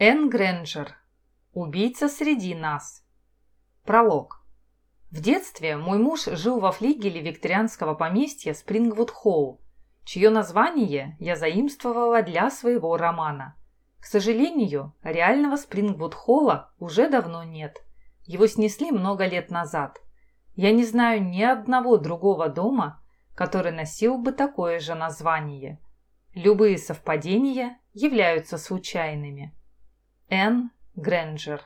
Энн Грэнджер. Убийца среди нас. Пролог. В детстве мой муж жил во флигеле викторианского поместья Спрингвуд-Холл, чье название я заимствовала для своего романа. К сожалению, реального Спрингвуд-Холла уже давно нет. Его снесли много лет назад. Я не знаю ни одного другого дома, который носил бы такое же название. Любые совпадения являются случайными. Энн Грэнджер